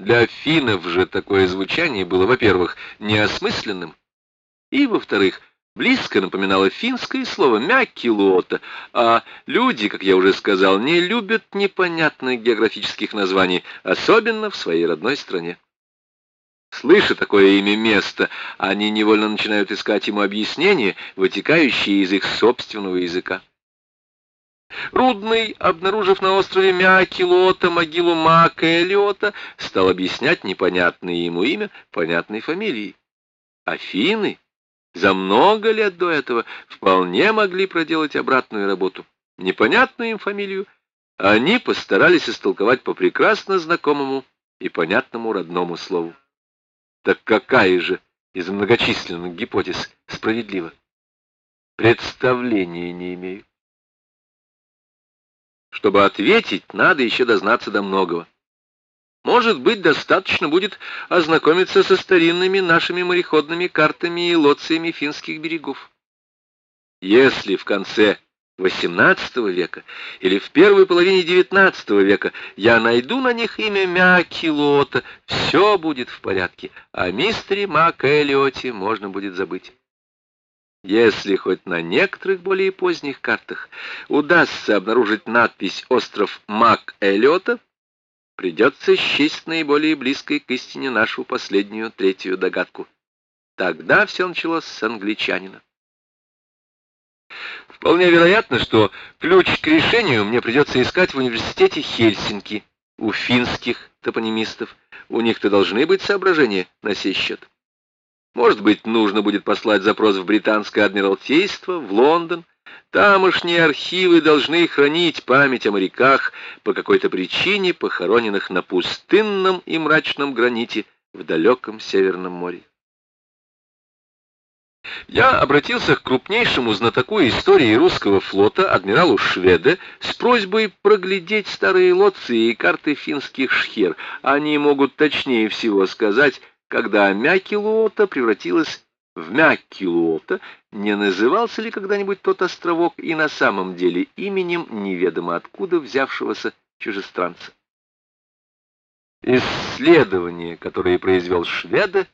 Для финнов же такое звучание было, во-первых, неосмысленным, и, во-вторых, близко напоминало финское слово «мяккилуота», а люди, как я уже сказал, не любят непонятных географических названий, особенно в своей родной стране. Слыша такое имя места, они невольно начинают искать ему объяснения, вытекающие из их собственного языка. Рудный, обнаружив на острове Мякилота могилу Мака Элиота, стал объяснять непонятное ему имя понятной фамилией. Афины за много лет до этого вполне могли проделать обратную работу. Непонятную им фамилию они постарались истолковать по прекрасно знакомому и понятному родному слову. Так какая же из многочисленных гипотез справедлива? Представления не имею. Чтобы ответить, надо еще дознаться до многого. Может быть, достаточно будет ознакомиться со старинными нашими мореходными картами и лоциями финских берегов. Если в конце XVIII века или в первой половине XIX века я найду на них имя Мякилота, все будет в порядке, о мистере Мак Эллиоте можно будет забыть. Если хоть на некоторых более поздних картах удастся обнаружить надпись «Остров Мак Эллиота», придется счесть наиболее близкой к истине нашу последнюю третью догадку. Тогда все началось с англичанина. Вполне вероятно, что ключ к решению мне придется искать в университете Хельсинки, у финских топонимистов. У них-то должны быть соображения на сей счет. Может быть, нужно будет послать запрос в британское адмиралтейство, в Лондон. Тамошние архивы должны хранить память о моряках, по какой-то причине похороненных на пустынном и мрачном граните в далеком Северном море. Я обратился к крупнейшему знатоку истории русского флота, адмиралу Шведе, с просьбой проглядеть старые лоции и карты финских шхер. Они могут точнее всего сказать, когда Мякилуота превратилась в Мякилуота, не назывался ли когда-нибудь тот островок и на самом деле именем неведомо откуда взявшегося чужестранца. Исследования, которые произвел Шведа,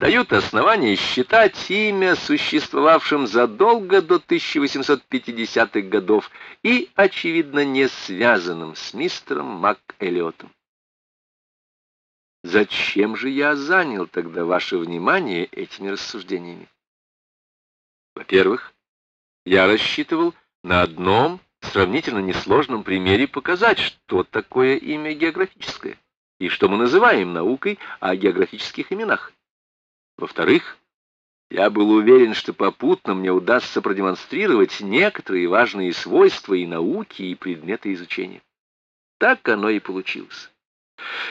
дают основания считать имя существовавшим задолго до 1850-х годов и, очевидно, не связанным с мистером МакЭллиотом. Зачем же я занял тогда ваше внимание этими рассуждениями? Во-первых, я рассчитывал на одном сравнительно несложном примере показать, что такое имя географическое и что мы называем наукой о географических именах. Во-вторых, я был уверен, что попутно мне удастся продемонстрировать некоторые важные свойства и науки, и предметы изучения. Так оно и получилось.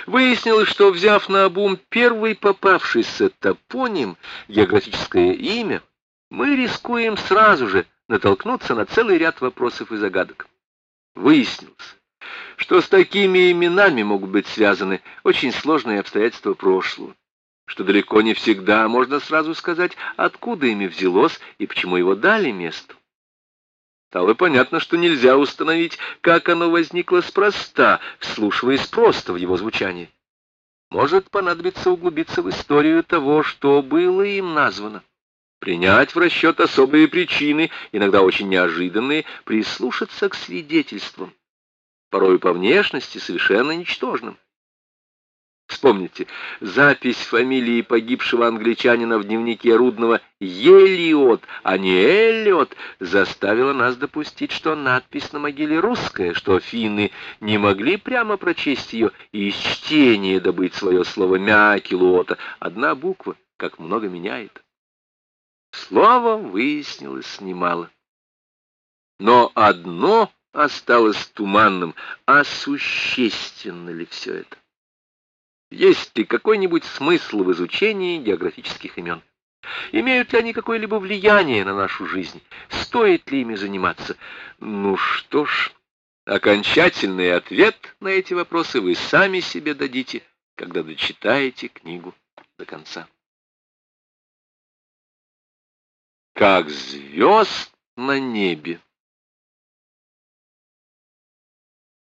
Выяснилось, что, взяв на обум первый попавшийся топоним, географическое имя, мы рискуем сразу же натолкнуться на целый ряд вопросов и загадок. Выяснилось, что с такими именами могут быть связаны очень сложные обстоятельства прошлого, что далеко не всегда можно сразу сказать, откуда ими взялось и почему его дали месту. Стало понятно, что нельзя установить, как оно возникло спроста, вслушиваясь просто в его звучание. Может понадобиться углубиться в историю того, что было им названо. Принять в расчет особые причины, иногда очень неожиданные, прислушаться к свидетельствам, порой по внешности совершенно ничтожным. Вспомните, запись фамилии погибшего англичанина в дневнике Рудного «Елиот», а не «Эллиот» заставила нас допустить, что надпись на могиле русская, что финны не могли прямо прочесть ее и из чтения добыть свое слово «мякилуота». Одна буква как много меняет. Слово выяснилось немало. Но одно осталось туманным, а существенно ли все это? Есть ли какой-нибудь смысл в изучении географических имен? Имеют ли они какое-либо влияние на нашу жизнь? Стоит ли ими заниматься? Ну что ж, окончательный ответ на эти вопросы вы сами себе дадите, когда дочитаете книгу до конца. Как звезд на небе.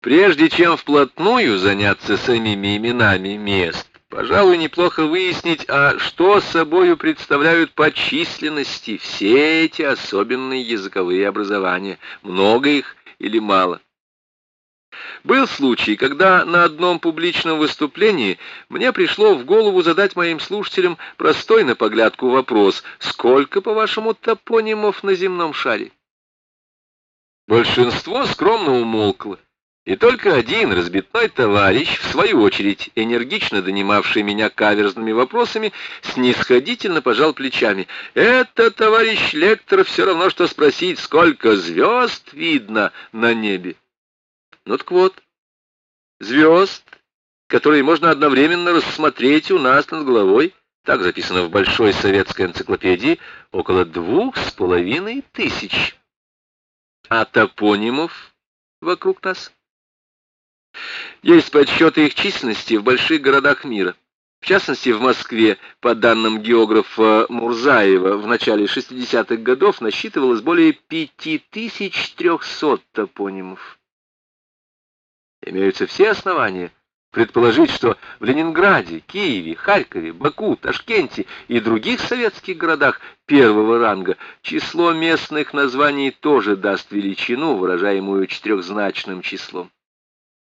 Прежде чем вплотную заняться самими именами мест, пожалуй, неплохо выяснить, а что собою представляют по численности все эти особенные языковые образования, много их или мало. Был случай, когда на одном публичном выступлении мне пришло в голову задать моим слушателям простой на поглядку вопрос «Сколько, по-вашему, топонимов на земном шаре?» Большинство скромно умолкло, и только один разбитной товарищ, в свою очередь энергично донимавший меня каверзными вопросами, снисходительно пожал плечами. «Это, товарищ лектор, все равно, что спросить, сколько звезд видно на небе». Ну так вот, звезд, которые можно одновременно рассмотреть у нас над головой, так записано в Большой советской энциклопедии, около двух с половиной тысяч. А топонимов вокруг нас? Есть подсчеты их численности в больших городах мира. В частности, в Москве, по данным географа Мурзаева, в начале 60-х годов насчитывалось более 5300 топонимов. Имеются все основания предположить, что в Ленинграде, Киеве, Харькове, Баку, Ташкенте и других советских городах первого ранга число местных названий тоже даст величину, выражаемую четырехзначным числом.